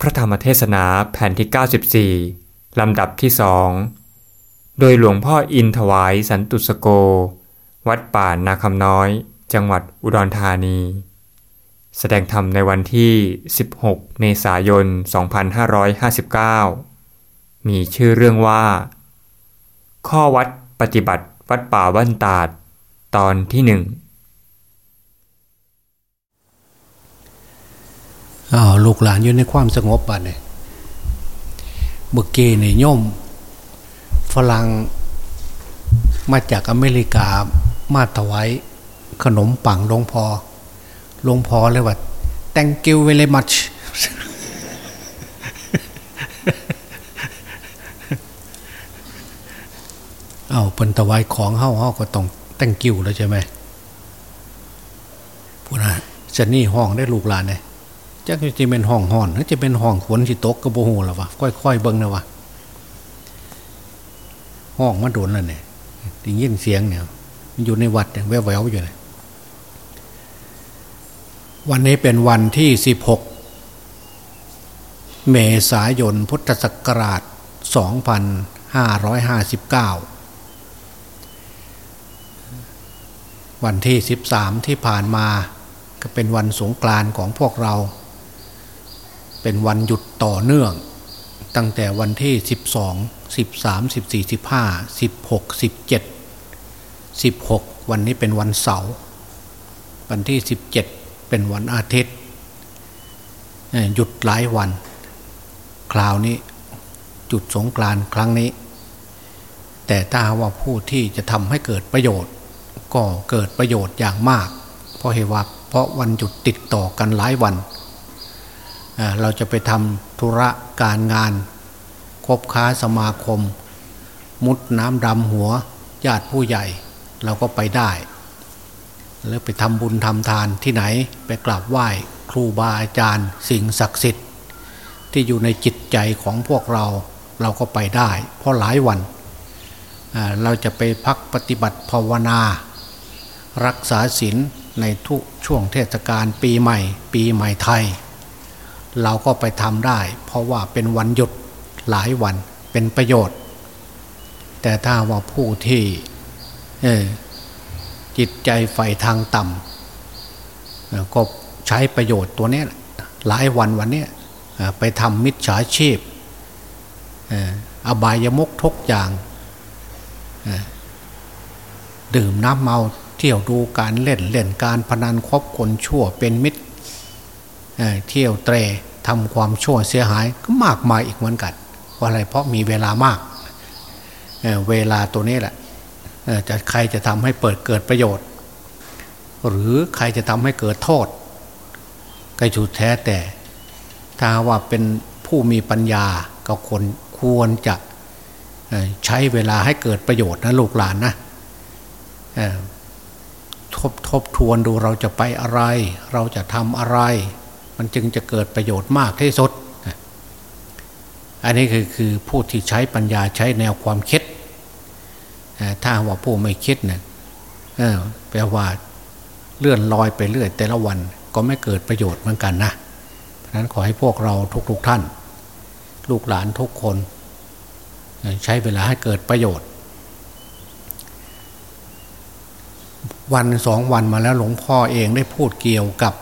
พระธรรมเทศนาแผ่นที่ 94 ลำดับที่สองโดยหลวงพ่ออินถวายสันตุสโก วัดป่านาคำน้อย จังหวัดอุดรธานี แสดงธรรมในวันที่ 16 เมษายน 2559 มีชื่อเรื่องว่า ข้อวัดปฏิบัติวัดป่าบ้านตาด ตอนที่หนึ่ง อ้าวลูกหลานอยู่ในความสงบป่ะเนี่ยเมื่อกี้เนี่ยโยมฝรั่งมาจากอเมริกามาถวายขนมปังหลวงพอหลวงพอเลยว่า thank you very much เอาเป็นถวายของเฮ้าเฮ้าก็ต้อง thank you แล้วใช่ไหมพูดนะจะนี่ห้องได้ลูกหลานเนี่ย จักจะเป็นห้องห่อนหรือจะเป็นห้องขวนสิตกกระโบหูหรอวะค่อยๆเบิ้งนะวะห้องมาโดนแล้วเนี่ยได้ยินเสียงเนี่ยมันอยู่ในวัดเนี่ยแววๆอยู่เลยวันนี้เป็นวันที่สิบหกเมษายนพุทธศักราชสองพันห้าร้อยห้าสิบเก้าวันที่สิบสามที่ผ่านมาก็เป็นวันสงกรานต์ของพวกเรา เป็นวันหยุดต่อเนื่อง ตั้งแต่วันที่ 12 13 14 15 16 17 16 วันนี้เป็นวันเสาร์วันที่ 17 เป็นวันอาทิตย์ หยุดหลายวัน คราวนี้จุดสงกรานต์ครั้งนี้ แต่ถ้าว่าผู้ที่จะทำให้เกิดประโยชน์ ก็เกิดประโยชน์อย่างมาก เพราะเหตุว่าเพราะวันหยุดติดต่อกันหลายวันเเราจะไปทำธุระการงาน คบค้าสมาคม มุดน้ำดำหัวญาติผู้ใหญ่ เราก็ไปได้ แล้วไปทำบุญทำทานที่ไหนไปกราบไหว้ครูบาอาจารย์ สิ่งศักดิ์สิทธิ์ ที่อยู่ในจิตใจของพวกเราเราก็ไปได้ เพราะหลายวัน เราจะไปพักปฏิบัติภาวนา รักษาศีลในทุกช่วงเทศกาลปีใหม่ ปีใหม่ไทย เราก็ไปทำได้ เพราะว่าเป็นวันหยุดหลายวันเป็นประโยชน์ แต่ถ้าว่าผู้ที่จิตใจใฝ่ทางต่ำก็ใช้ประโยชน์ตัวนี้หลายวันวันนี้ไปทำมิจฉาชีพอบายมุกทุกอย่างดื่มน้ำเมาเที่ยวดูการเล่นเล่นการพนันครบคนชั่วเป็นมิตร เที่ยวเตรทำความชั่วเสียหายก็มากมายอีกเหมือนกันเพราะอะไรเพราะมีเวลามากเเวลาตัวนี้แหละจะใครจะทำให้เปิดเกิดประโยชน์ หรือใครจะทำให้เกิดโทษก็จุดแท้แต่ ถ้าว่าเป็นผู้มีปัญญาก็คนควรจะใช้เวลาให้เกิดประโยชน์นะลูกหลานนะทบทบทวนดูเราจะไปอะไร เราจะทำอะไร มันจึงจะเกิดประโยชน์มากที่สุด อันนี้คือคือผู้ที่ใช้ปัญญาใช้แนวความคิด ถ้าว่าผู้ไม่คิดเนี่ยแปลว่าเลื่อนลอยไปเรื่อย แต่ละวันก็ไม่เกิดประโยชน์เหมือนกันนะเพราะนั้นขอให้พวกเราทุกๆทท่าน ลูกหลานทุกคน ใช้เวลาให้เกิดประโยชน์ วันสองวันมาแล้วหลวงพ่อเองได้พูดเกี่ยวกับ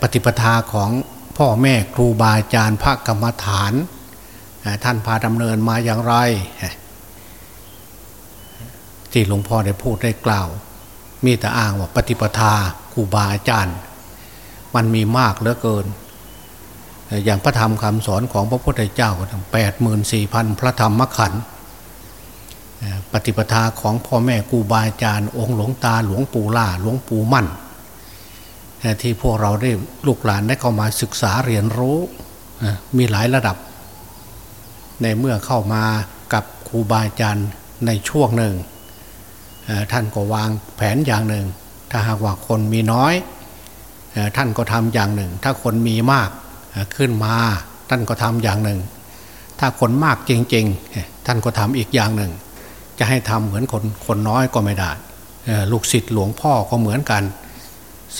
ปฏิปทาของพ่อแม่ครูบาอาจารย์พระกรรมฐาน ท่านพาดำเนินมาอย่างไร ที่หลวงพ่อได้พูดได้กล่าว มีแต่อ้างว่าปฏิปทาครูบาอาจารย์ มันมีมากเหลือเกิน อย่างพระธรรมคำสอนของพระพุทธเจ้าก็ทั้งแปดหมื่นสี่พันพระธรรมขันธ์ปฏิปทาของพ่อแม่ครูบาอาจารย์ องค์หลวงตาหลวงปู่ล่าหลวงปู่มั่น ที่พวกเราได้ลูกหลานได้เข้ามาศึกษาเรียนรู้มีหลายระดับ ในเมื่อเข้ามากับครูบาอาจารย์ในช่วงหนึ่ง ท่านก็วางแผนอย่างหนึ่ง ถ้าหากว่าคนมีน้อย ท่านก็ทำอย่างหนึ่ง ถ้าคนมีมากขึ้นมาท่านก็ทำอย่างหนึ่ง ถ้าคนมากจริงๆ ท่านก็ทำอีกอย่างหนึ่ง จะให้ทำเหมือนคนคนน้อยก็ไม่ได้ลูกศิษย์หลวงพ่อก็เหมือนกัน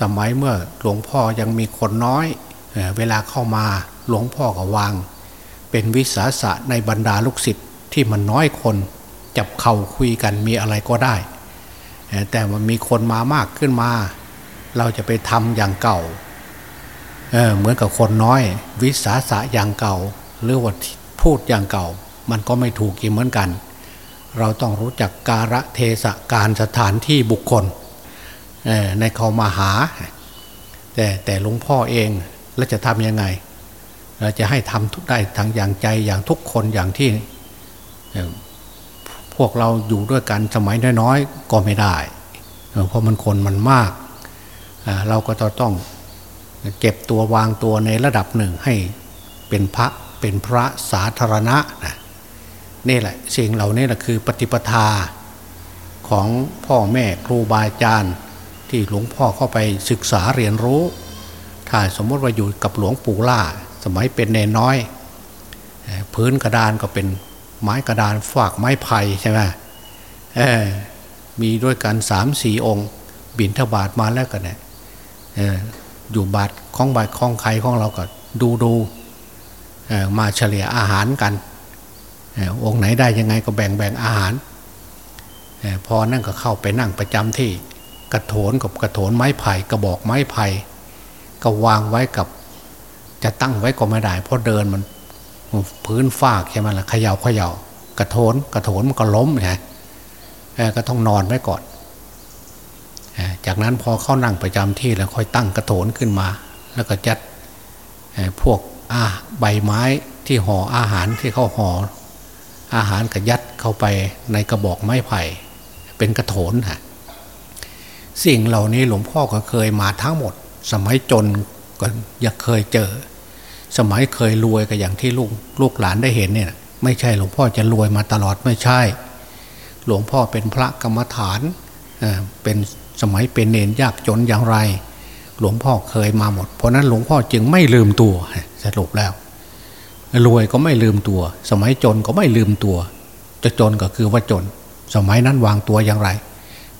สมัยเมื่อหลวงพ่อยังมีคนน้อย เวลาเข้ามาหลวงพ่อก็วาง เป็นวิสาสะในบรรดาลูกศิษย์ที่มันน้อยคนจับเข่าคุยกันมีอะไรก็ได้ แต่มันมีคนมามากขึ้นมา เราจะไปทำอย่างเก่าเเหมือนกับคนน้อย วิสาสะอย่างเก่า หรือว่าพูดอย่างเก่า มันก็ไม่ถูกอีกเหมือนกัน เราต้องรู้จักการะเทศการสถานที่บุคคล ในเขามาหา แต่แต่หลวงพ่อเองแล้วจะทำยังไงเราจะให้ทำทุกได้ทั้งอย่างใจอย่างทุกคนอย่างที่พวกเราอยู่ด้วยกันสมัยน้อยๆก็ไม่ได้ เพราะมันคนมันมาก เราก็ต้องเก็บตัววางตัวในระดับหนึ่งให้เป็นพระเป็นพระสาธารณะนะนี่แหละสิ่งเหล่านี้แหละคือปฏิปทาของพ่อแม่ครูบาอาจารย์ ที่หลวงพ่อเข้าไปศึกษาเรียนรู้ ถ้าสมมติว่าอยู่กับหลวงปู่ล่า สมัยเป็นเนน้อย พื้นกระดานก็เป็นไม้กระดานฝากไม้ไผ่ใช่ไหมมีด้วยกันสามสี่องค์ บินทบาทมาแล้วกันเนี่ยอยู่บาทของบาทของใครของเราก็ดูดูมาเฉลี่ยอาหารกันองค์ไหนได้ยังไงก็แบ่งแบ่งอาหาร พอนั่งก็เข้าไปนั่งประจำที่ กระโถนกับกระโถนไม้ไผ่กระบอกไม้ไผ่ก็วางไว้กับ จะตั้งไว้ก็ไม่ได้ เพราะเดินมันพื้นฟากใช่ไหมล่ะเขย่าเขย่ากระโถนกระโถนมันก็ล้มไงก็ต้องนอนไว้ก่อน จากนั้นพอเข้านั่งประจำที่แล้วค่อยตั้งกระโถนขึ้นมา แล้วก็จัดพวกอาใบไม้ที่ห่ออาหารที่เขาห่ออาหารกระยัดเข้าไปในกระบอกไม้ไผ่ เป็นกระโถนฮะ สิ่งเหล่านี้หลวงพ่อก็เคยมาทั้งหมด สมัยจนก็อยากเคยเจอ สมัยเคยรวยก็อย่างที่ลูกลูกหลานได้เห็นเนี่ย ไม่ใช่หลวงพ่อจะรวยมาตลอดไม่ใช่ หลวงพ่อเป็นพระกรรมฐานเป็นสมัยเป็นเนนยากจนอย่างไร หลวงพ่อเคยมาหมด เพราะนั้นหลวงพ่อจึงไม่ลืมตัวสรุปแล้วรวยก็ไม่ลืมตัว สมัยจนก็ไม่ลืมตัว จะจนก็คือว่าจน สมัยนั้นวางตัวอย่างไร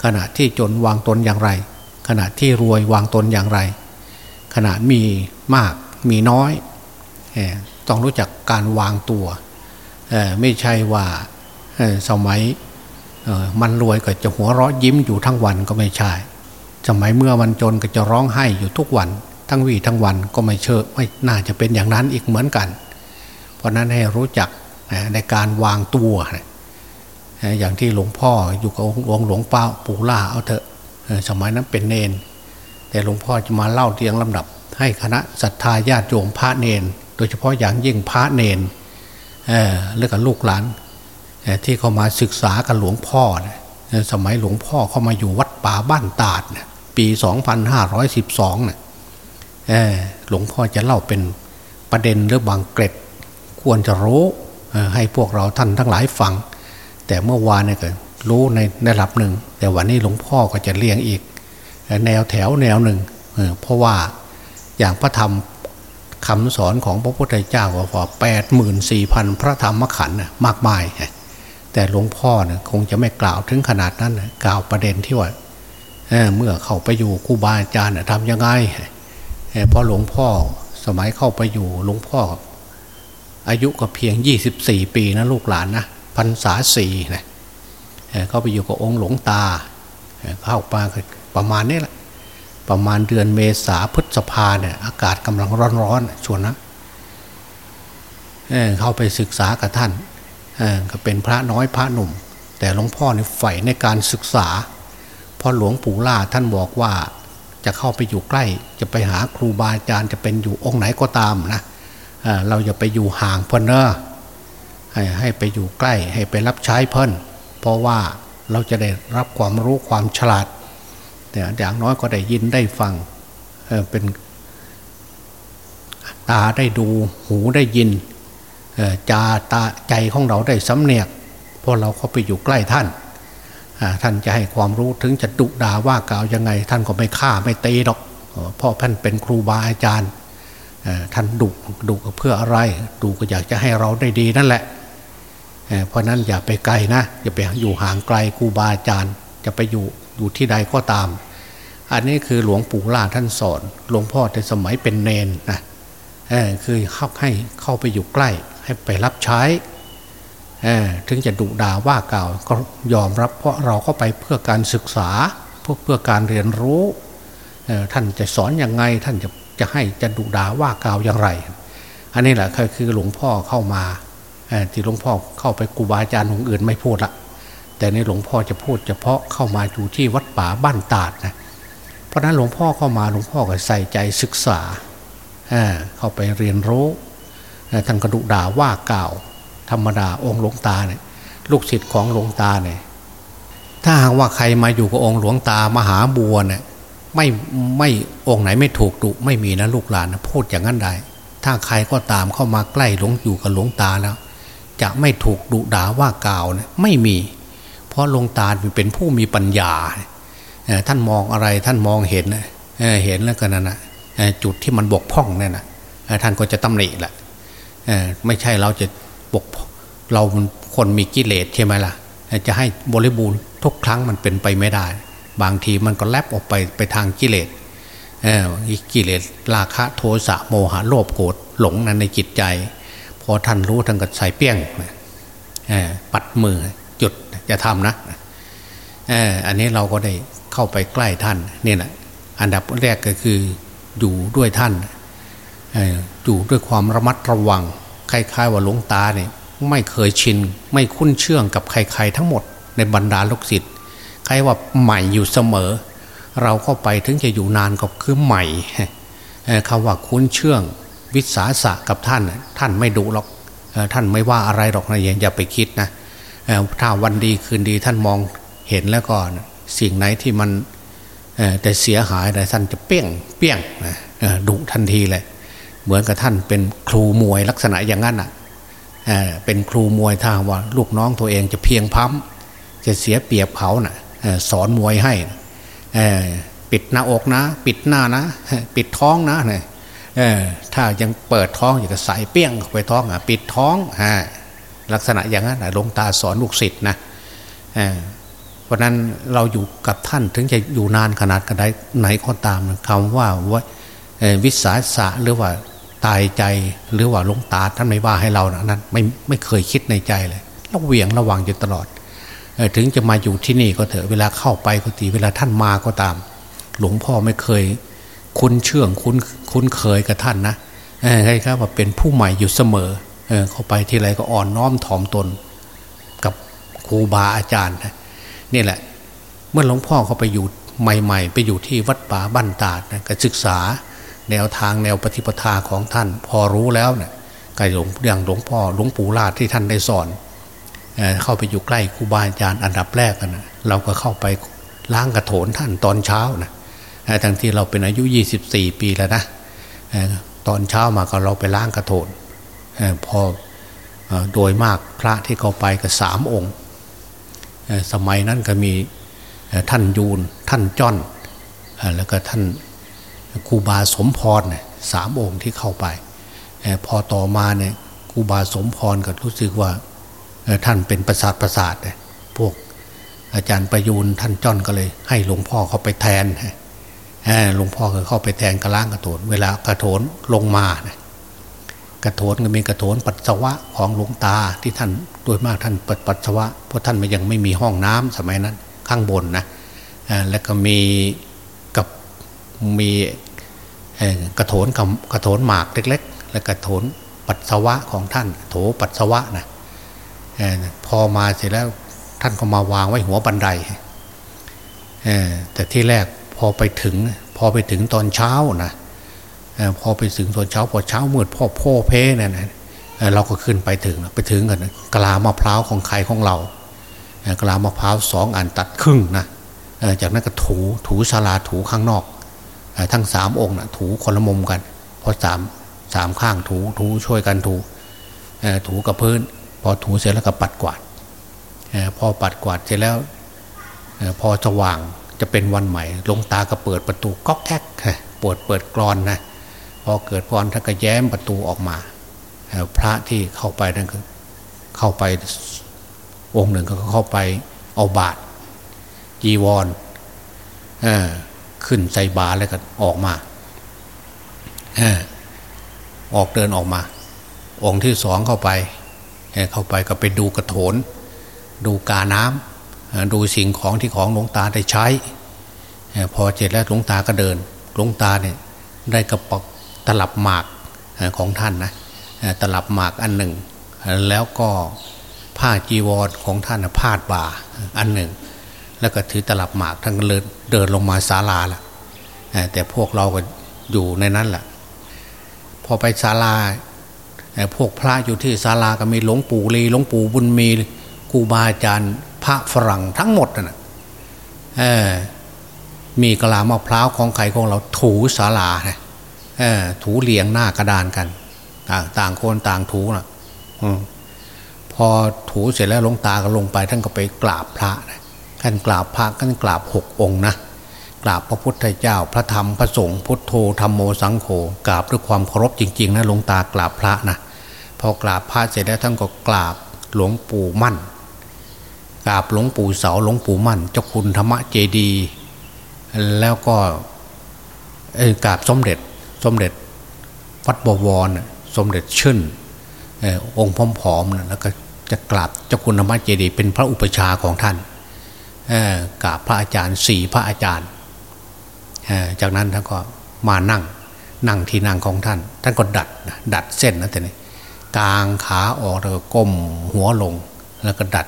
ขณะที่จนวางตนอย่างไร ขณะที่รวยวางตนอย่างไร ขณะมีมากมีน้อย ต้องรู้จักการวางตัว ไม่ใช่ว่าสมัยมันรวยก็จะหัวเราะยิ้มอยู่ทั้งวันก็ไม่ใช่ สมัยเมื่อมันจนก็จะร้องไห้อยู่ทุกวัน ทั้งวีทั้งวันก็ไม่เชื่อไม่น่าจะเป็นอย่างนั้นอีกเหมือนกัน เพราะนั้นให้รู้จักในการวางตัว อย่างที่หลวงพ่ออยู่กับหลวงหลวงป้าปู่ล่าเอาเถอะสมัยนั้นเป็นเนน แต่หลวงพ่อจะมาเล่าเรียงลำดับ ให้คณะศรัทธาญาติโยมพระเนน โดยเฉพาะอย่างยิ่งพระเนนเรื่องกับลูกหลานที่เขามาศึกษากับหลวงพ่อสมัยหลวงพ่อเข้ามาอยู่วัดป่าบ้านตาดปี 2512เนี่ยหลวงพ่อจะเล่าเป็นประเด็นหรือบางเกร็ด ควรจะรู้ให้พวกเราท่านทั้งหลายฟัง แต่เมื่อวานเนี่ยก็รู้ในระดับหนึ่ง แต่วันนี้หลวงพ่อก็จะเรียงอีก แนวแถวแนวหนึ่งเพราะว่าอย่างพระธรรมคำสอนของพระพุทธเจ้าก็พอแปดหมื่นสี่พันพระธรรมขันธ์มากมาย แต่หลวงพ่อเนี่ยคงจะไม่กล่าวถึงขนาดนั้นกล่าวประเด็นที่ว่าเมื่อเข้าไปอยู่ครูบาอาจารย์ทำยังไงเพราะหลวงพ่อสมัยเข้าไปอยู่หลวงพ่อ อายุก็เพียง 24 ปีนะลูกหลานนะ พรรษาสี่นะเขาไปอยู่กับองค์หลวงตาเข้ามาประมาณนี้แหละประมาณเดือนเมษาพฤษภาเนี่ยอากาศกำลังร้อนๆชวนนะเเข้าไปศึกษากับท่านก็เป็นพระน้อยพระหนุ่ม แต่หลวงพ่อเนี่ยใฝ่ในการศึกษาพอหลวงปู่ล่าท่านบอกว่าจะเข้าไปอยู่ใกล้ จะไปหาครูบาอาจารย์จะเป็นอยู่องค์ไหนก็ตามนะเราอย่าไปอยู่ห่างเพิ่นเนอะ ให้ไปอยู่ใกล้ให้ไปรับใช้เพิ่นเพราะว่าเราจะได้รับความรู้ความฉลาดแต่อย่างน้อยก็ได้ยินได้ฟังเป็นตาได้ดูหูได้ยินจาตาใจของเราได้สำเนียกเพราะเราเข้าไปอยู่ใกล้ท่าน ท่านจะให้ความรู้ถึงจะดุด่าว่ากล่าวยังไง ท่านก็ไม่ฆ่าไม่ตีหรอกเพราะท่านเป็นครูบาอาจารย์ท่านดุดุเพื่ออะไรดุก็อยากจะให้เราได้ดีนั่นแหละ เพราะนั้นอย่าไปไกลนะอย่าไปอยู่ห่างไกลครูบาอาจารย์ จะไปอยู่อยู่ที่ใดก็ตาม อันนี้คือหลวงปู่ล่าท่านสอน หลวงพ่อในสมัยเป็นเนนนะคือเข้าให้เข้าไปอยู่ใกล้ ให้ไปรับใช้ถึงจะดุด่าว่ากล่าวก็ยอมรับเพราะเราเข้าไปเพื่อการศึกษาเพื่อเพื่อการเรียนรู้ท่านจะสอนอยังไงท่านจะจะให้จะดุด่าว่ากล่าวอย่างไร อันนี้แหละคือหลวงพ่อเข้ามา ที่หลวงพ่อเข้าไปครูบาอาจารย์องค์อื่นไม่พูดละแต่ในหลวงพ่อจะพูดเฉพาะเข้ามาอยู่ที่วัดป่าบ้านตาดนะเพราะนั้นหลวงพ่อเข้ามาหลวงพ่อก็ใส่ใจศึกษาเข้าไปเรียนรู้ท่านกระดุด่าว่ากล่าว ธรรมดาองค์หลวงตาเนี่ยลูกศิษย์ของหลวงตาเนี่ยถ้าหากว่าใครมาอยู่กับองค์หลวงตามหาบัวเนี่ยไม่ไม่องค์ไหนไม่ถูกดุไม่มีนะลูกหลานนะพูดอย่างนั้นได้ ถ้าใครก็ตามเข้ามาใกล้หลวงอยู่กับหลวงตาแล้ว จะไม่ถูกดุด่าว่ากล่าวเนี่ยไม่มี เพราะหลวงตาเป็นผู้มีปัญญา ท่านมองอะไรท่านมองเห็นเห็นแล้วกันนะจุดที่มันบกพร่องเนี่ยนะท่านก็จะตำหนิแหละไม่ใช่เราจะบกเราคนมีกิเลสใช่ไหมล่ะ จะให้บริบูรณ์ทุกครั้งมันเป็นไปไม่ได้ บางทีมันก็แลบออกไปไปทางกิเลสกิเลสราคะโทสะโมหะโลภโกรธหลงนั้นในจิตใจ พอท่านรู้ท่านก็ใส่เปี้ยงปัดมือจุดจะทำนะอันนี้เราก็ได้เข้าไปใกล้ท่านนี่แหละอันดับแรกก็คืออยู่ด้วยท่านอยู่ด้วยความระมัดระวังคล้ายๆว่าหลวงตาเนี่ยไม่เคยชิน ไม่คุ้นเชื่องกับใครๆทั้งหมดในบรรดาลูกศิษย์ใครว่าใหม่อยู่เสมอ เราเข้าไปถึงจะอยู่นานก็คือใหม่คำว่าคุ้นเชื่อง วิสาสะกับท่าน ท่านไม่ดุหรอกท่านไม่ว่าอะไรหรอกนะอย่าไปคิดนะถ้าวันดีคืนดีท่านมองเห็นแล้วก็สิ่งไหนที่มันแต่เสียหายแต่ท่านจะเปี้ยงเปี้ยงดุทันทีเลยเหมือนกับท่านเป็นครูมวยลักษณะอย่างนั้นอะเป็นครูมวยถ้าว่า ลูกน้องตัวเองจะเพียงพั้มจะเสียเปรียบเขานะ่ะสอนมวยให้ปิดหน้าอกนะ ปิดหน้านะ ปิดท้องนะเนี่ย ถ้ายังเปิดท้องอยากจะใส่เปี้ยงไปท้องอะปิดท้องลักษณะอย่างนั้นหลวงตาสอนลูกศิษย์นะเพราะนั้นเราอยู่กับท่านถึงจะอยู่นานขนาดไหนไหนก็ตามคำว่าว่าวิสาสะหรือว่าตายใจหรือว่าลงตาท่านไม่ว่าให้เรานะนั้นไม่ไม่เคยคิดในใจเลยเราเวียงระวังอยู่ตลอด ถึงจะมาอยู่ที่นี่ก็เถอะเวลาเข้าไปก็ตีเวลาท่านมาก็ตาม หลวงพ่อไม่เคย คุ้นเชื่องคุ้นคุ้นเคยกับท่านนะใช่ครับว่าเป็นผู้ใหม่อยู่เสมอเเข้าไปที่ไรก็อ่อนน้อมถ่อมตน กับครูบาอาจารย์นี่แหละ เมื่อหลวงพ่อเขาไปอยู่ใหม่ ๆ ไปอยู่ที่วัดป่าบ้านตาดนะก็ศึกษาแนวทางแนวปฏิปทาของท่าน พอรู้แล้วเนี่ยกหลวงอย่างหลวงพ่อหลวงปู่ลาดที่ท่านได้สอนเเข้าไปอยู่ใกล้ครูบาอาจารย์อันดับแรกนะเราก็เข้าไปล้างกระโถนท่านตอนเช้านะ ทั้งที่เราเป็นอายุ 24 ปีแล้วนะตอนเช้ามาก็เราไปล้างกระโถนพอโดยมากพระที่เขาไปก็สามองค์ สมัยนั้นก็มีท่านยูนท่านจ้อนแล้วก็ท่านครูบาสมพรสามองค์ที่เข้าไป พอต่อมาเนี่ยครูบาสมพรก็รู้สึกว่าท่านเป็นประสาทประสาทพวกอาจารย์ประยูนท่านจ้อนก็เลย ให้หลวงพ่อเขาไปแทน หลวงพ่อก็เข้าไปแทนกระล้างกระโถนเวลากระโถนลงมาเนี่ยกระโถนก็มีกระโถนปัสสาวะของหลวงตาที่ท่านโดยมากท่านปัดปัสสาวะเพราะท่านมันยังไม่มีห้องน้ำสมัยนั้นข้างบนนะแล้วก็มีกับมีกระโถนกระโถนหมากเล็ก ๆ และกระโถนปัสสาวะของท่านโถปัสสาวะนะพอมาเสร็จแล้วท่านก็มาวางไว้หัวบันไดแต่ที่แรก อไปถึง พอไปถึงตอนเช้านะพอไปถึงตอนเช้าพอเช้ามืดพ่อพ่อเพเนี่ยนะเราก็ขึ้นไปถึงไปถึงกันกลามะพร้าวของใครของเรากลามะพร้าวสองอันตัดครึ่งนะจากนั้นก็ถูถูชาลาถูข้างนอกทั้งสามองค์นะถูคนละมุมกันพราะสามสามข้างถูถูช่วยกันถูถูกับพื้น พอถูเสร็จแล้วก็ปัดกวาดพอปัดกวาดเสร็จแล้วพอสว่าง จะเป็นวันใหม่ลงตาก็เปิดประตูก๊อกแท็กปวดเปิดกรอนนะพอเกิดกรท่านก็แย้มประตูออกมา พระที่เข้าไปนั่นก็เข้าไปองค์หนึ่งก็เข้าไปเอาบาตรจีวรขึ้นใส่บาแล้วก็ออกมาออกเดินออกมา องค์ที่สองเข้าไปเข้าไปก็ไปดูกระโถน ดูกาน้ำ ดูสิ่งของที่ของหลวงตาได้ใช้ พอเสร็จแล้วหลวงตาก็เดินหลวงตาเนี่ยได้กระป๋องตลับหมากของท่านนะตลับหมากอันหนึ่ง แล้วก็ผ้าจีวรของท่านพาดบ่าอันหนึ่ง แล้วก็ถือตลับหมากท่านก็เลยเดินลงมาศาลาละแต่พวกเราก็อยู่ในนั้นแหละพอไปศาลาพวกพระอยู่ที่ศาลาก็มีหลวงปู่ลีหลวงปู่บุญมีครูบาอาจารย์ พระฝรั่งทั้งหมดนะมีกะลามะพร้าวของใครของเราถูศาลานะถูเลียงหน้ากระดานกัน ต่างคนต่างถูนะอพอถูเสร็จแล้วลงตาก็ลงไปท่านก็ไปกราบพระนะท่านกราบพระท่านกราบหกองนะกราบพระพุทธเจ้า พระธรรมพระสงฆ์พุทโธธรรมโมสังโฆกราบด้วยความเคารพจริงๆนะลงตากราบพระนะพอกราบพระเสร็จแล้วท่านก็กราบหลวงปู่มั่น กราบหลวงปู่เสาหลวงปู่มั่น เจ้าคุณธรรมเจดี แล้วก็กราบสมเด็จสมเด็จวัดบวรสมเด็จชื่นองค์ผอมๆแล้วก็จะกราบเจ้าคุณธรรมเจดี เป็นพระอุปชาของท่านกราบพระอาจารย์สี่พระอาจารย์ จากนั้นท่านก็มานั่งนั่งที่นั่งของท่าน ท่านก็ดัดดัดเส้นนะแต่นี่กลางขาออกแล้วก็ก้มหัวลงแล้วก็ดัด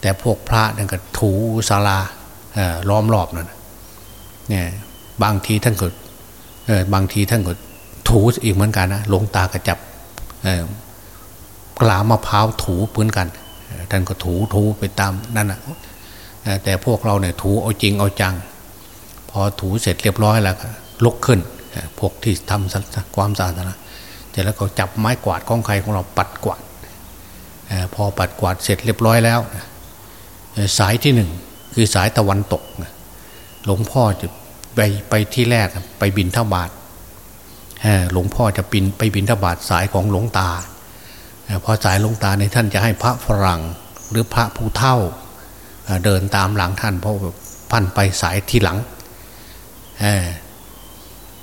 แต่พวกพระนั่นก็ถูศาลาล้อมรอบนั่นเนี่ยบางทีท่านก็บางทีท่านก็ถูอีกเหมือนกันนะลงตากระจับกลามะพร้าวถูเหมือนกันท่านก็ถูถูไปตามนั่นนะแต่พวกเราเนี่ยถูเอาจริงเอาจัง พอถูเสร็จเรียบร้อยแล้วลุกขึ้น พวกที่ทำความสะอาดนะเสร็จแล้วก็จับไม้กวาดของใครของเราปัดกวาดพอปัดกวาดเสร็จเรียบร้อยแล้ว สายที่หนึ่งคือสายตะวันตก หลวงพ่อจะไปไปที่แรกไปบินทบาทหลวงพ่อจะบินไปบินทบาทสายของหลวงตาพอสายหลวงตาในท่านจะให้พระฝรั่งหรือพระผู้เท่าเดินตามหลังท่านเพราะพันไปสายที่หลัง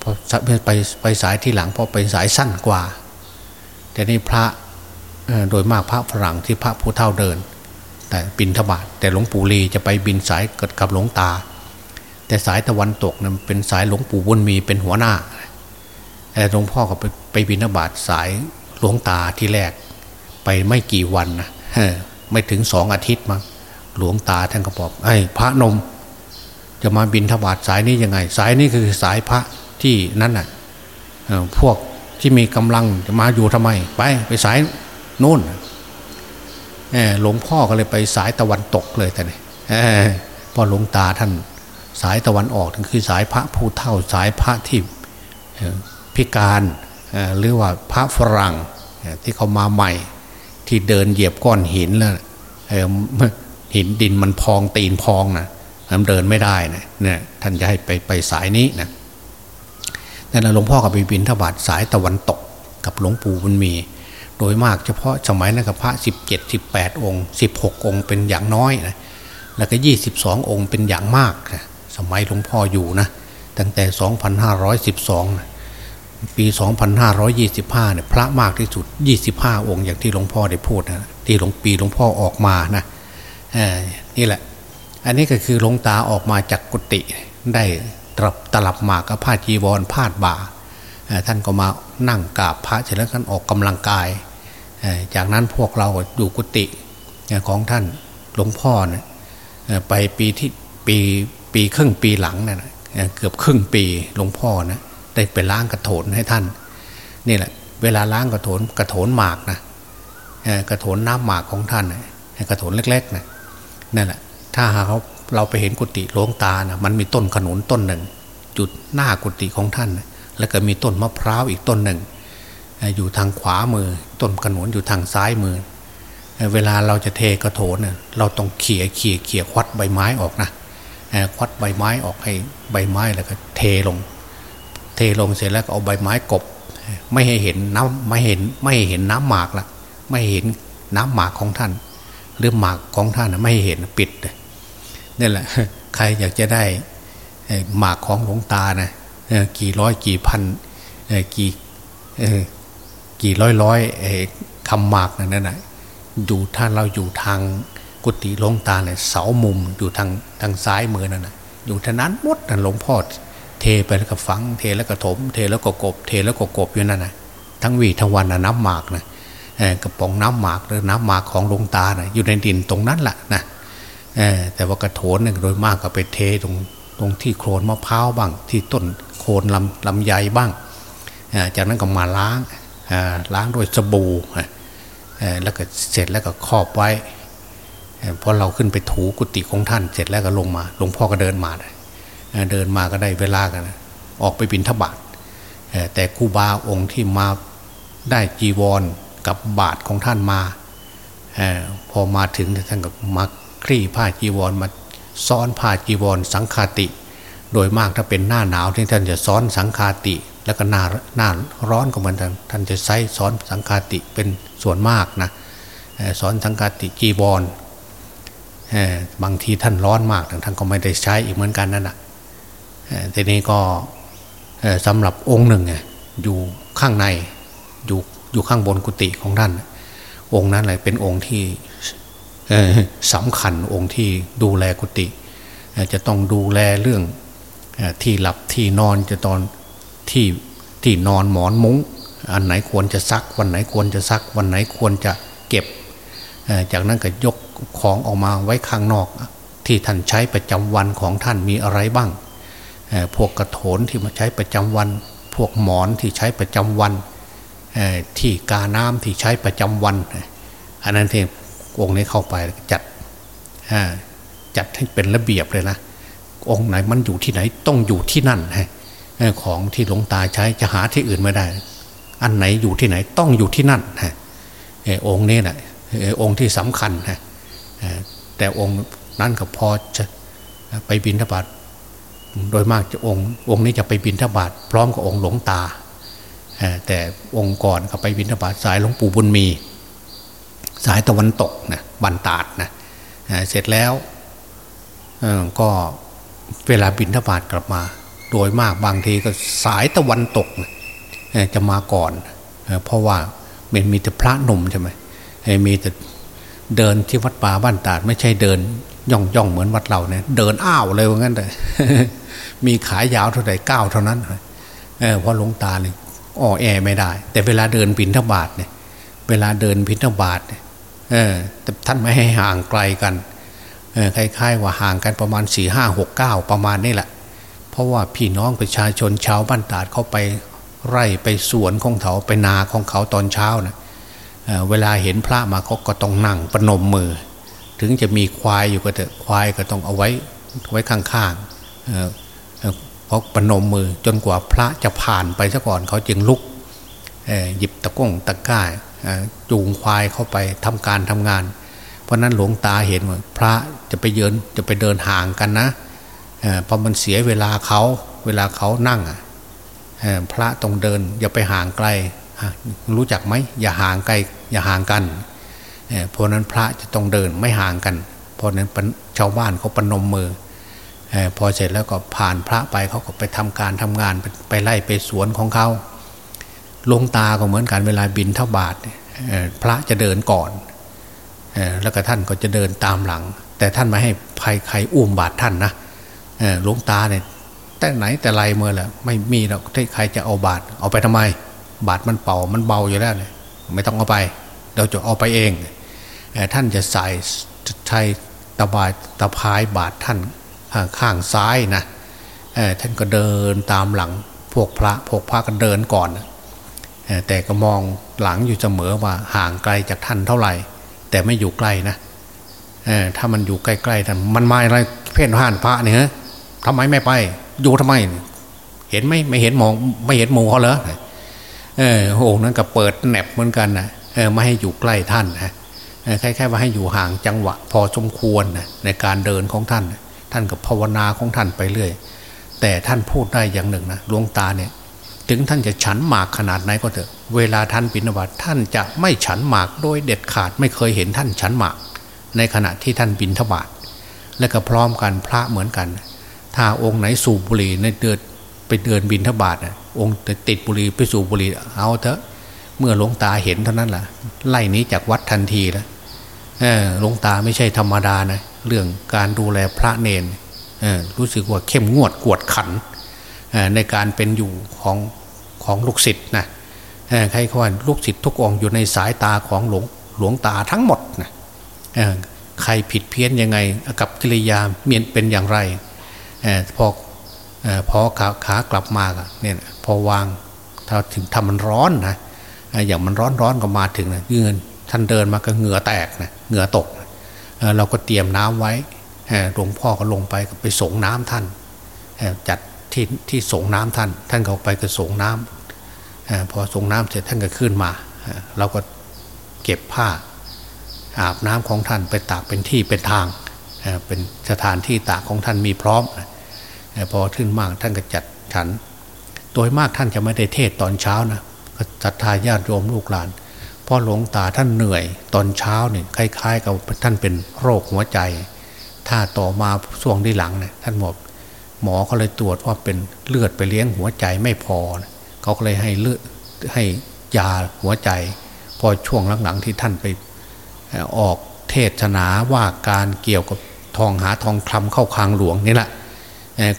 พอไปไปสายที่หลังเพราะไปสายสั้นกว่า แต่นี่พระโดยมากพระฝรั่งที่พระผู้เท่าเดิน แต่บินทบาทแต่หลวงปู่ลีจะไปบินสายเกิดกับหลวงตา แต่สายตะวันตกนะเป็นสายหลวงปู่บุญมีเป็นหัวหน้าแต่หลวงพ่อก็ไปไปบินทบาทสายหลวงตาที่แรก ไปไม่กี่วันนะไม่ถึงสองอาทิตย์มั้งหลวงตาท่านก็บอกไอ้พระนม จะมาบินทบาทสายนี้ยังไง สายนี้คือสายพระที่นั่นน่ะพวกที่มีกำลังจะมาอยู่ทำไม ไปไปสายโน่น หลวงพ่อก็เลยไปสายตะวันตกเลยแต่เนี่ยพอหลวงตาท่านสายตะวันออกถึงคือสายพระผู้เท่าสายพระที่พิการหรือว่าพระฝรั่งที่เขามาใหม่ ที่เดินเหยียบก้อนหินแล้วหินดินมันพองตีนพองนะมันเดินไม่ได้นะเนี่ยท่านจะให้ไปไปสายนี้นะแต่หลวงพ่อกับไปบินทบาทสายตะวันตก กับหลวงปู่บุญมี โดยมากเฉพาะสมัยนั้นกับพระสิบเจ็ดสิบแปดองค์สิบหกองค์เป็นอย่างน้อยนะแล้วก็ยี่สิบสององค์เป็นอย่างมากนะสมัยหลวงพ่ออยู่นะตั้งแต่สองพันห้าร้อยสิบสองปี 2525เนี่ยพระมากที่สุด 25 องค์อย่างที่หลวงพ่อได้พูดนะที่หลวงปีหลวงพ่อออกมานะนี่แหละ อันนี้ก็คือหลวงตาออกมาจากกุฏิได้ตรับตลับหมากกับผ้าจีวรพาดบ่าท่านก็มานั่งกราบพระเสร็จแล้วท่านออกกำลังกาย จากนั้นพวกเราอยู่กุฏิของท่านหลวงพ่อเนี่ยไปปีที่ปีปีครึ่งปีหลังเนี่ยเกือบครึ่งปีหลวงพ่อนะได้ไปล้างกระโถนให้ท่านนี่แหละเวลาล้างกระโถนกระโถนหมากนะกระโถนน้ำหมากของท่านกระโถนเล็กๆนะนั่นแหละถ้าหาเขาเราไปเห็นกุฏิหลวงตานะมันมีต้นขนุนต้นหนึ่ง จุดหน้ากุฏิของท่าน แล้วก็มีต้นมะพร้าวอีกต้นหนึ่ง อยู่ทางขวามือ ต้นขนุนอยู่ทางซ้ายมือ เวลาเราจะเทกระโถนเราต้องเขี่ยเขี่ยเขี่ยควัดใบไม้ออกนะควัดใบไม้ออกให้ใบไม้แล้วก็เทลง เทลงเสร็จแล้วก็เอาใบไม้กบ ไม่ให้เห็นน้ำไม่เห็นไม่เห็นน้ำหมากละไม่เห็นน้ำหมากของท่าน หรือหมากของท่านไม่เห็นปิดนี่แหละ ใครอยากจะได้หมากของหลวงตานะกี่ร้อยกี่พันกี่ กี่ร้อยร้อยคำหมากนั่นน่ะอยู่ถ้าเราอยู่ทางกุฏิลงตาเนี่ยเสามุมอยู่ทางทางซ้ายมือนั่นนะอยู่ท่านั้นมดนั่นหลวงพ่อเทไปแล้วก็ฝัง เทแล้วก็ถม เทแล้วก็กบ เทแล้วก็กบอยู่นั่นนะทั้งวีทั้งวันนะน้ำหมากนะกระป๋องน้ำหมากหรือน้ำหมากของหลวงตานะอยู่ในดินตรงนั้นแหละนะแต่ว่ากระโถนเนี่ยโดยมากก็ไปเทตรงตรงที่โคลนมะพร้าวบ้าง ที่ต้นโคนลำลำไยบ้าง จากนั้นก็มาล้าง ล้างด้วยสบู่แล้วก็เสร็จแล้วก็ครอบไว้พอเราขึ้นไปถูกุฏิของท่านเสร็จแล้วก็ลงมาหลวงพ่อก็เดินมาเดินมาก็ได้เวลากันออกไปบินทบาทแต่ครูบาองค์ที่มาได้จีวรกับบาทของท่านมาพอมาถึงท่านก็มาคลี่ผ้าจีวรมาซ้อนผ้าจีวรสังคาติ โดยมากถ้าเป็นหน้าหนาวที่ท่านจะซ้อนสังคาติ แล้วก็หน้าหน้าร้อนก็เหมือนกันท่านจะใช้ซ้อนสังคาติเป็นส่วนมากนะซ้อนสังคาติจีวรบางทีท่านร้อนมากท่านก็ไม่ได้ใช้อีกเหมือนกันนั่นแหะทีนี้ก็สำหรับองค์หนึ่งอยู่ข้างในอยู่อยู่ข้างบนกุฏิของท่านองค์นั้นเลยเป็นองค์ที่สำคัญองค์ที่ดูแลกุฏิจะต้องดูแลเรื่องที่หลับที่นอนจะตอน ที่ที่นอนหมอนมุง้ง อันไหนควรจะซัก วันไหนควรจะซัก วันไหนควรจะเก็บ จากนั้นก็ยกของออกมาไว้ข้างนอก ที่ท่านใช้ประจำวันของท่านมีอะไรบ้าง พวกกระโถนที่มาใช้ประจำวัน พวกหมอนที่ใช้ประจำวัน ที่กาน้ำที่ใช้ประจำวัน อันนั้นเององค์นี้เข้าไปจัดจัดให้เป็นระเบียบเลยนะองค์ไหนมันอยู่ที่ไหนต้องอยู่ที่นั่น ของที่หลวงตาใช้จะหาที่อื่นไม่ได้ อันไหนอยู่ที่ไหนต้องอยู่ที่นั่นฮะองค์นี้นะองค์ที่สำคัญแต่องค์นั้นก็พอจะไปบินทบาทโดยมากจะองค์ องค์นี้จะไปบินทบาทพร้อมกับองค์หลวงตา แต่องค์ก่อนก็ไปบินทบาทสายหลวงปู่บุญมี สายตะวันตกนะบันตาดนะเสร็จแล้วก็เวลาบินทบาทกลับมา โดยมากบางทีก็สายตะวันตกจะมาก่อน เพราะว่ามันมีแต่พระหนุ่มใช่ไหมมีแต่เดินที่วัดป่าบ้านตาด ไม่ใช่เดินย่องย่องเหมือนวัดเราเนี่ยเดินอ้าวเลยว่างั้นเลยมีขายาวเท่าไหร่ก้าวเท่านั้นเพราะหลวงตาเนี่ยอ่อแอไม่ได้ แต่เวลาเดินบินทบาทเนี่ยเวลาเดินบินทบาทเนี่ยเออแต่ท่านไม่ให้ห่างไกลกันคล้ายๆว่าห่างกันประมาณสี่ห้าหกเก้าประมาณนี่แหละ ราะว่าพี่น้องประชาชนชาวบ้านตาดเขาไปไร่ไปสวนของเขาไปนาของเขาตอนเช้านะเวลาเห็นพระมาเขาก็ต้องนั่งปนมมือ ถึงจะมีควายอยู่ก็เถอะควายก็ต้องเอาไว้ไว้ข้างๆเพราะปนมมือจนกว่าพระจะผ่านไปซะก่อนเขาจึงลุกหยิบตะก้งตะก้าจูงควายเข้าไปทำการทำงาน เพราะนั้นหลวงตาเห็นว่าพระจะไปเยินจะไปเดินห่างกันนะ เพราะมันเสียเวลาเขาเวลาเขานั่งพระต้องเดินอย่าไปห่างไกลรู้จักไหมอย่าห่างไกลอย่าห่างกันเพราะนั้นพระจะต้องเดินไม่ห่างกัน เพราะนั้นชาวบ้านเขาปนมมือพอเสร็จแล้วก็ผ่านพระไปเขาก็ไปทำการทำงานไปไล่ไปสวนของเขาลงตาก็เหมือนกันเวลาบินเท่าบาทพระจะเดินก่อนแล้วก็ท่านก็จะเดินตามหลัง แต่ท่านไม่ให้ใครใครอุ้มบาทท่านนะ ลงตาเนี่ยแต่ไหนแต่ไรเมื่อแหละไม่มีหรอกที่ใครจะเอาบาทเอาไปทำไม บาทมันเป่ามันเบาอยู่แล้วเนี่ยไม่ต้องเอาไป เราจะเอาไปเองท่านจะใส่ใช้ตะบายตะพายบาทท่านข้างซ้ายนะท่านก็เดินตามหลังพวกพระพวกพระก็เดินก่อนแต่ก็มองหลังอยู่เสมอว่าห่างไกลจากท่านเท่าไหร่ แต่ไม่อยู่ใกล้นะถ้ามันอยู่ใกล้ๆท่านมันมาอะไรเพ่นห่านพระเนี่ย ทำไมไม่ไป อยู่ทำไม เห็นไหมไม่เห็นมอง ไม่เห็นหมูเขาเหรอเออองค์นั้นก็เปิดแหนบเหมือนกันนะเออไม่ให้อยู่ใกล้ท่านนะคล้ายๆว่าให้อยู่ห่างจังหวะ พอสมควรนะในการเดินของท่าน ท่านกับภาวนาของท่านไปเรื่อย แต่ท่านพูดได้อย่างหนึ่งนะดวงตาเนี่ย ถึงท่านจะฉันหมากขนาดไหนก็เถอะ เวลาท่านปิณวัตท่านจะไม่ฉันหมากโดยเด็ดขาดไม่เคยเห็นท่านฉันหมาก ในขณะที่ท่านบินทบาทและก็พร้อมกันพระเหมือนกัน ถ้าองค์ไหนสูบบุหรี่ในเดินไปเดินบินทบาทองค์ติดบุหรี่ไปสูบบุหรี่เอาเถอะเมื่อหลวงตาเห็นเท่านั้นแหละไล่นี้จากวัดทันทีแล้วหลวงตาไม่ใช่ธรรมดานะเรื่องการดูแลพระเนนรู้สึกว่าเข้มงวดกวดขันในการเป็นอยู่ของของลูกศิษย์นะใครขว่าลูกศิษย์ทุกองอยู่ในสายตาของหลวงหลวงตาทั้งหมดนะใครผิดเพี้ยนยังไงกับกิริยาเมียนเป็นอย่างไร พอพอขาขากลับมาเนี่ยพอวางถ้าถึงทำมันร้อนนะอย่างมันร้อนร้อนก็มาถึงนะเงินท่านเดินมาก็เหงื่อแตกนะเหงื่อตกเราก็เตรียมน้ำไว้หลวงพ่อก็ลงไปไปส่งน้ำท่านจัดที่ที่ส่งน้ำท่าน ท่านก็ไปก็ส่งน้ำพอส่งน้ำเสร็จท่านก็ขึ้นมา เราก็เก็บผ้าอาบน้ำของท่านไปตากเป็นที่เป็นทาง เป็นสถานที่ตากของท่านมีพร้อมพอขึ้นมากท่านก็จัดฉัน โดยมากท่านจะไม่ได้เทศตอนเช้านะศรัทธาญาติโยมลูกหลานพอหลวงตาท่านเหนื่อยตอนเช้าเนี่ยคล้าย ๆ กับท่านเป็นโรคหัวใจ ถ้าต่อมาช่วงที่หลังเนี่ยท่านบอกหมอเขาเลยตรวจว่าเป็นเลือดไปเลี้ยงหัวใจไม่พอ เขาก็เลยให้เลือดให้ยาหัวใจ พอช่วงหลังๆที่ท่านไปออก เทศนาว่าการเกี่ยวกับทองหาทองคำเข้าคางหลวงนี่แหละ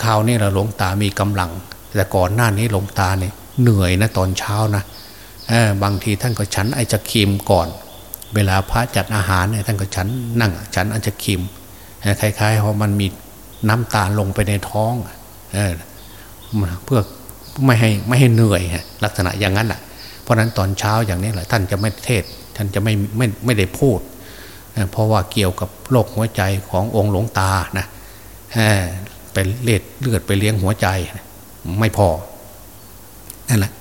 คราวนี้เราหลวงตามีกำลัง แต่ก่อนหน้านี้หลวงตาเนี่ยเหนื่อยนะตอนเช้านะบางทีท่านก็ฉันไอจะคิมก่อน เวลาพระจัดอาหารเนี่ยท่านก็ฉันนั่งฉันไอจะคิมคล้ายๆเพราะมันมีน้ำตาลงไปในท้องเพื่อไม่ให้ไม่ให้เหนื่อยลักษณะอย่างนั้นแหละเพราะนั้นตอนเช้าอย่างนี้แหละท่านจะไม่เทศท่านจะไม่ไม่ไม่ได้พูด เพราะว่าเกี่ยวกับโรคหัวใจขององค์หลวงตานะไปเลือดเลือดไปเลี้ยงหัวใจไม่พอนั่นแหละ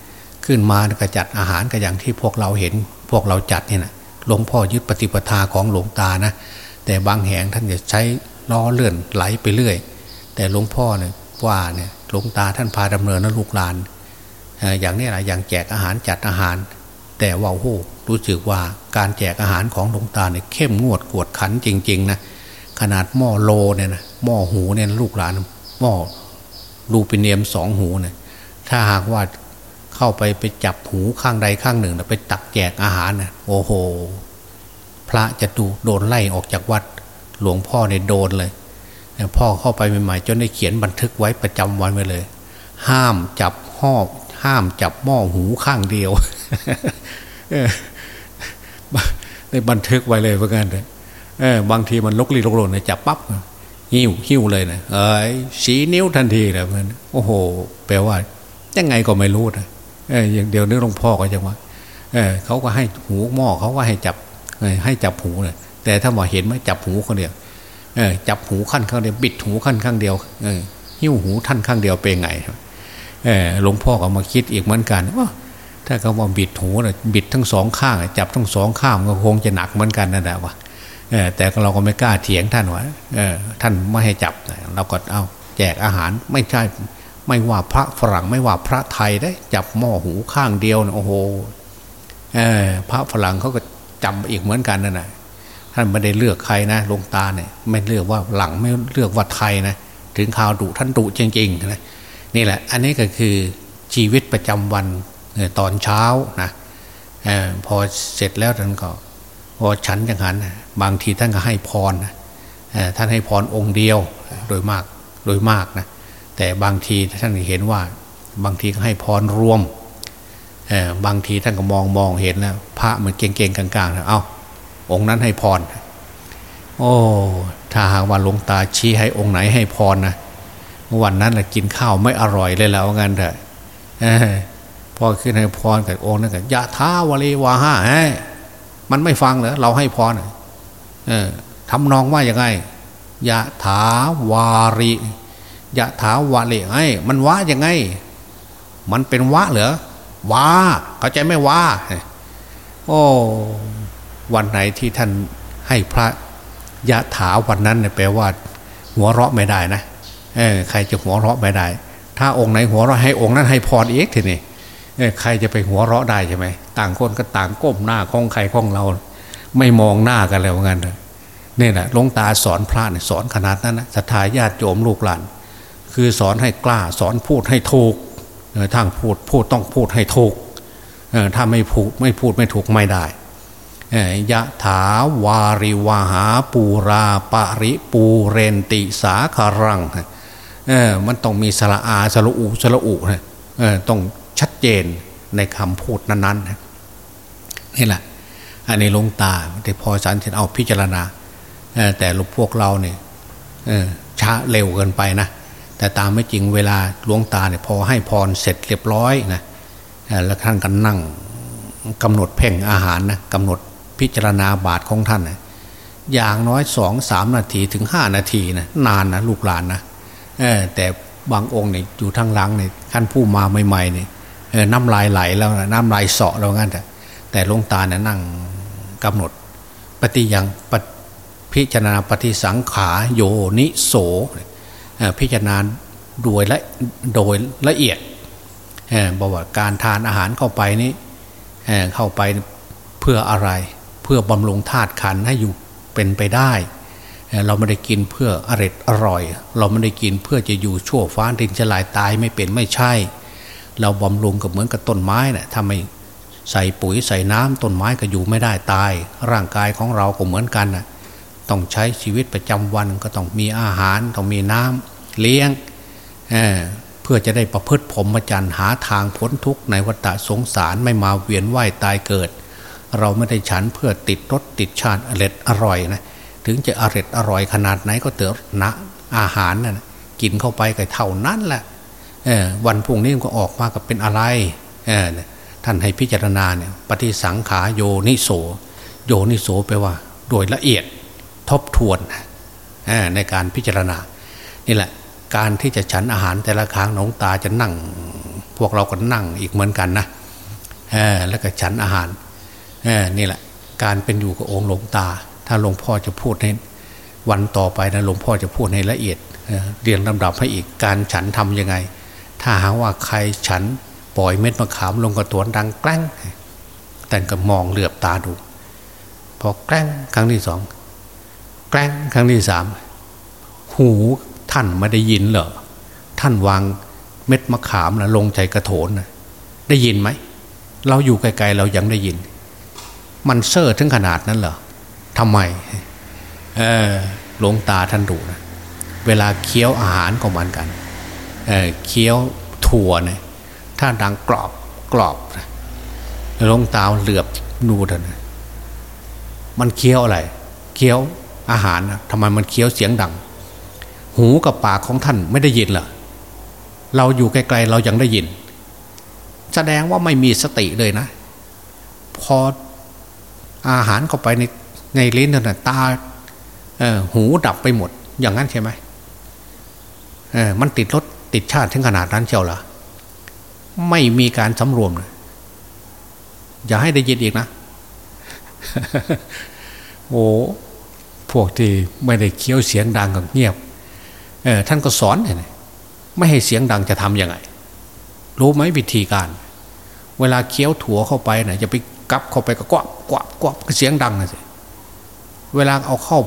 ขึ้นมาก็จัดอาหารก็อย่างที่พวกเราเห็น พวกเราจัดเนี่ยนะหลวงพ่อยึดปฏิปทาของหลวงตานะแต่บางแห่งท่านจะใช้ล้อเลื่อนไหลไปเรื่อย แต่หลวงพ่อเนี่ยว่าเนี่ยหลวงตาท่านพาดำเนินนะลูกหลาน อย่างนี้แหละอย่างแจกอาหารจัดอาหาร แต่ว่าโอ้รู้สึกว่าการแจกอาหารของหลวงตาเนี่ยเข้มงวดกวดขันจริง ๆ นะขนาดหม้อโลเนี่ยนะหม้อหูเนี่ยลูกหลานหม้อลูปิเนียมสองหูเนี่ยถ้าหากว่าเข้าไปไปจับหูข้างใดข้างหนึ่งไปตักแจกอาหารนะโอ้โห พระจะดูโดนไล่ออกจากวัด หลวงพ่อเนี่ยโดนเลยพ่อเข้าไปใหม่ๆจนได้เขียนบันทึกไว้ประจำวันไว้เลย ห้ามจับห่อ ห้ามจับหม้อหูข้างเดียวได้บันทึกไว้เลยเหมือนกันเลยบางทีมันลกลีลกลนเนี่ยจับปั๊บหิ้วหิ้วเลยนะเอ้ยชี้นิ้วทันทีเลยมันโอ้โห แปลว่า ยังไงก็ไม่รู้นะเอออย่างเดียวนึกหลวงพ่อก็จังว่าเออเขาก็ให้หูหม้อเขาก็ให้จับให้จับหูเลยแต่ถ้าหมาเห็นไหมจับหูคนเดียวเออจับหูขั้นข้างเดียวบิดหูขั้นข้างเดียวเออหิ้วหูท่านข้างเดียวเป็นไงเออ หลวงพ่อก็มาคิดอีกเหมือนกันว่าถ้าเขาว่าบิดหูนะบิดทั้งสองข้าง จับทั้งสองข้างก็คงจะหนักเหมือนกันนั่นแหละวะแต่เราก็ไม่กล้าเถียงท่านว่าท่านไม่ให้จับเราก็เอาแจกอาหารไม่ใช่ไม่ว่าพระฝรั่งไม่ว่าพระไทยได้จับหม้อหูข้างเดียวนะโอ้โหพระฝรั่งเขาก็จำอีกเหมือนกันนั่นแหะท่านไม่ได้เลือกใครนะลงตาเนี่ยไม่เลือกว่าหลังไม่เลือกว่าไทยนะถึงข่าวดุท่านดุจริงๆนะ นี่แหละ อันนี้ก็คือชีวิตประจำวันตอนเช้านะอพอเสร็จแล้วท่านก็พอฉันจังหันบางทีท่านก็ให้พรนะท่านให้พรองค์เดียวโดยมากโดยมากนะแต่บางทีท่านเห็นว่าบางทีก็ให้พรรวมบางทีท่านก็มองมองเห็นแล้วพระเหมือนเก่งๆกลางๆ เอา้าองค์นั้นให้พร โอ้ถ้าหากว่าหลวงตาชี้ให้องค์ไหนให้พรนะ วันนั้นแหละกินข้าวไม่อร่อยเลยแล้วงั้นเถอะพอขึ้นให้พรกับองค์นั้นก็ยะท้าวลีวาห้ามันไม่ฟังเหรอเราให้พรเออทำนองว่าอย่างไงยะถาวาริยะถาวะเลไอ้มันวะยังไง มันเป็นวะเหรอวะเข้าใจไม่วะโอ้วันไหนที่ท่านให้พระยะถาวันนั้นเนี่ยแปลว่า หัวเราะไม่ได้นะ เออใครจะหัวเราะไม่ได้ ถ้าองค์ไหนหัวเราะให้องค์นั้นให้พรอีกทีนี่ใครจะไปหัวเราะได้ใช่ไหมต่างคนก็ต่างก้มหน้าของใครของเรา ไม่มองหน้ากันแล้วงั้นนี่แหละลงตาสอนพระเนี่ยสอนขนาดนั้นนะศรัทธาญาติโยมลูกหลาน คือสอนให้กล้าสอนพูดให้ถูกทั้งพูดพูดต้องพูดให้ถูกถ้าไม่พูดไม่พูดไม่ถูกไม่ได้ยะถาวาริวาหาปูราปริปูเรนติสาคารัง เออมันต้องมีสระอาสระอูสระอุนะเออต้องชัดเจนในคำพูดนั้นๆนี่แหละอันนี้ลงตาแต่พอสันเสร็จเอาพิจารณาแต่ลูกพวกเราเนี่ยช้าเร็วเกินไปนะแต่ตามไม่จริงเวลาหลวงตาเนี่ยพอให้พรเสร็จเรียบร้อยนะแล้วท่านก็นั่งกำหนดเพ่งอาหารนะกำหนดพิจารณาบาทของท่านนะอย่างน้อยสองสามนาทีถึงห้านาทีนะนานนะลูกหลานนะ แต่บางองค์เนี่ยอยู่ทางหลังเนี่ยท่านผู้มาใหม่ๆเนี่ยน้ำลายไหลแล้วนะน้ำลายเสาะแล้วงั้นแต่แต่ลงตาเนี่ยนั่งกำหนด ปฏิยังปพิจารณาปฏิสังขาโยนิโสพิจารณาโดยละโดยละเอียดบอกว่าการทานอาหารเข้าไปนี้เข้าไปเพื่ออะไร เพื่อบำรุงธาตุขันให้อยู่เป็นไปได้ เราไม่ได้กินเพื่ออร่อยอร่อย เราไม่ได้กินเพื่อจะอยู่ชั่วฟ้าดินจะลายตายไม่เป็นไม่ใช่ เราบำรุงกับเหมือนกับต้นไม้นะ่ะถ้าไม่ใส่ปุ๋ยใส่น้ำต้นไม้ก็อยู่ไม่ได้ตาย ร่างกายของเราก็เหมือนกันนะต้องใช้ชีวิตประจำวันก็ต้องมีอาหารต้องมีน้ำเลี้ยงเเพื่อจะได้ประพฤติผมมจันหาทางพ้นทุกข์ในวัฏสงสารไม่มาเวียนว่ายตายเกิด เราไม่ได้ฉันเพื่อติดรสติดชาติอร็ดอร่อยนะ ถึงจะอร็ดอร่อยขนาดไหนก็เตอนะอาหารนะ่ะกินเข้าไปก็เท่านั้นแหละวันพุ่งนี้ก็ออกมากับเป็นอะไรท่านให้พิจารณาเนี่ยปฏิสังขาโยนิโสโยนิโสแปลว่า โดยละเอียดทบทวนในการพิจารณา นี่แหละ การที่จะฉันอาหารแต่ละครั้งน้องตาจะนั่ง พวกเราก็นั่งอีกเหมือนกันนะแล้วก็ฉันอาหารนี่แหละ การเป็นอยู่กับองค์หลวงตา ถ้าหลวงพ่อจะพูดในวันต่อไปนะหลวงพ่อจะพูดในละเอียดเรียงลำดับให้อีกการฉันทํำยังไง ถ้าหาว่าใครฉันปล่อยเม็ดมะขามลงกระตวนดังแกล้งแต่ก็มองเหลือบตาดูพอแกล้งครั้งที่สองแกล้งครั้งที่สามหูท่านไม่ได้ยินเหรอท่านวางเม็ดมะขามนะลงใจกระโถนนะได้ยินไหม เราอยู่ไกลๆเรายังได้ยิน มันเซ่อถึงขนาดนั้นเหรอ ทำไมเออหลวงตาท่านดูนะเวลาเคี้ยวอาหารของมันกันเเคี้ยวถั่วเนี่ยถ้าดังกรอบกรอบหลวงตาเหลือบดูท่านะมันเคี้ยวอะไร เคี้ยวอาหารนะทำไมมันเคี้ยวเสียงดัง หูกับปากของท่านไม่ได้ยินเหรอเราอยู่ไกลๆเรายังได้ยิน แสดงว่าไม่มีสติเลยนะ พออาหารเข้าไปใน ในลิ้นนั่นตาหูดับไปหมด อย่างนั้นใช่ไหมมันติดรถติดชาติถึงขนาดนั้นเชียวเหรอไม่มีการสำรวมเลยอย่าให้ได้ยินอีกนะ โอ้พวกที่ไม่ได้เคี้ยวเสียงดังกับเงียบเออท่านก็สอนเลยไม่ให้เสียงดังจะทำยังไง รู้ไหมวิธีการ เวลาเคี้ยวถั่วเข้าไปนะ่ะจะไปกับเข้าไปก็กวับกวับกวับเสียงดังนะสิ เวลาเอาเข้า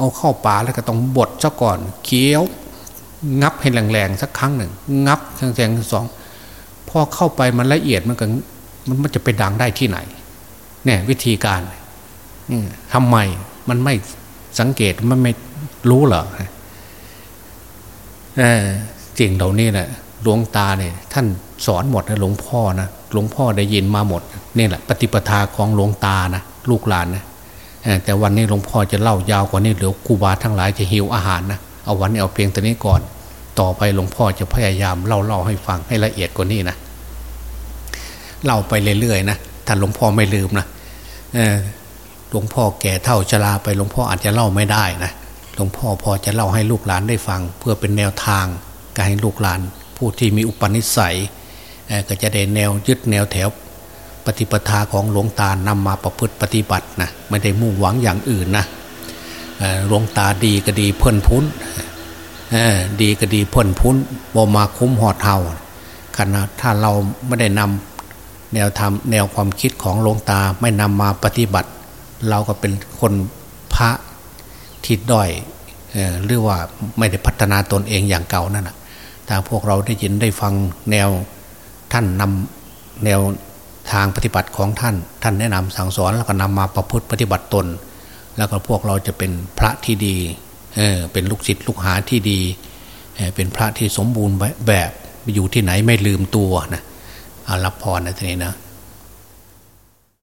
เอาเข้าป่าแล้วก็ต้องบดซะก่อนเคี้ยว งับให้แรงๆสักครั้งหนึ่ง งับทั้งแสงสองพอเข้าไปมันละเอียดมันก็มันจะไปดังได้ที่ไหน เนี่ย วิธีการทำไมมันไม่สังเกตมันไม่รู้เหรอจริงเหล่านี้แหละหลวงตาเนี่ย ท่านสอนหมดนะหลวงพ่อนะหลวงพ่อได้ยินมาหมดนี่แหละ ปฏิปทาของหลวงตานะลูกหลานนะ แต่วันนี้หลวงพ่อจะเล่ายาวกว่านี้เดี๋ยวครูบาทั้งหลายจะหิวอาหารนะเอาวันนี้เอาเพียงตัวนี้ก่อน ต่อไปหลวงพ่อจะพยายามเล่าเล่าให้ฟังให้ละเอียดกว่านี้นะเล่าไปเรื่อยๆนะถ้าหลวงพ่อไม่ลืมนะหลวงพ่อแก่เท่าชราไปหลวงพ่ออาจจะเล่าไม่ได้นะหลวงพ่อพอจะเล่าให้ลูกหลานได้ฟัง เพื่อเป็นแนวทางการให้ลูกหลาน ผู้ที่มีอุปนิสัยก็จะได้แนวยึดแนวแถว ปฏิปทาของหลวงตานำมาประพฤติปฏิบัตินะไม่ได้มุ่งหวังอย่างอื่นนะหลวงตาดีก็ดีเพิ่นพุ้นดีก็ดีเพิ่นพุ้นบ่มาคุ้มหอดเทาขณะถ้าเราไม่ได้นำแนวทำแนวความคิดของหลวงตาไม่นำมาปฏิบัติ เราก็เป็นคนพระที่ด้อยหรือว่าไม่ได้พัฒนาตนเองอย่างเก่านั่นแหะแต่พวกเราได้ยินได้ฟังแนวท่านนำแนว ทางปฏิบัติของท่าน ท่านแนะนำสั่งสอนแล้วก็นำมาประพฤติปฏิบัติตน แล้วก็พวกเราจะเป็นพระที่ดีเออเป็นลูกศิษย์ลูกหาที่ดีเเป็นพระที่สมบูรณ์แบบอยู่ที่ไหนไม่ลืมตัวนะรับพรนะทีนี้นะ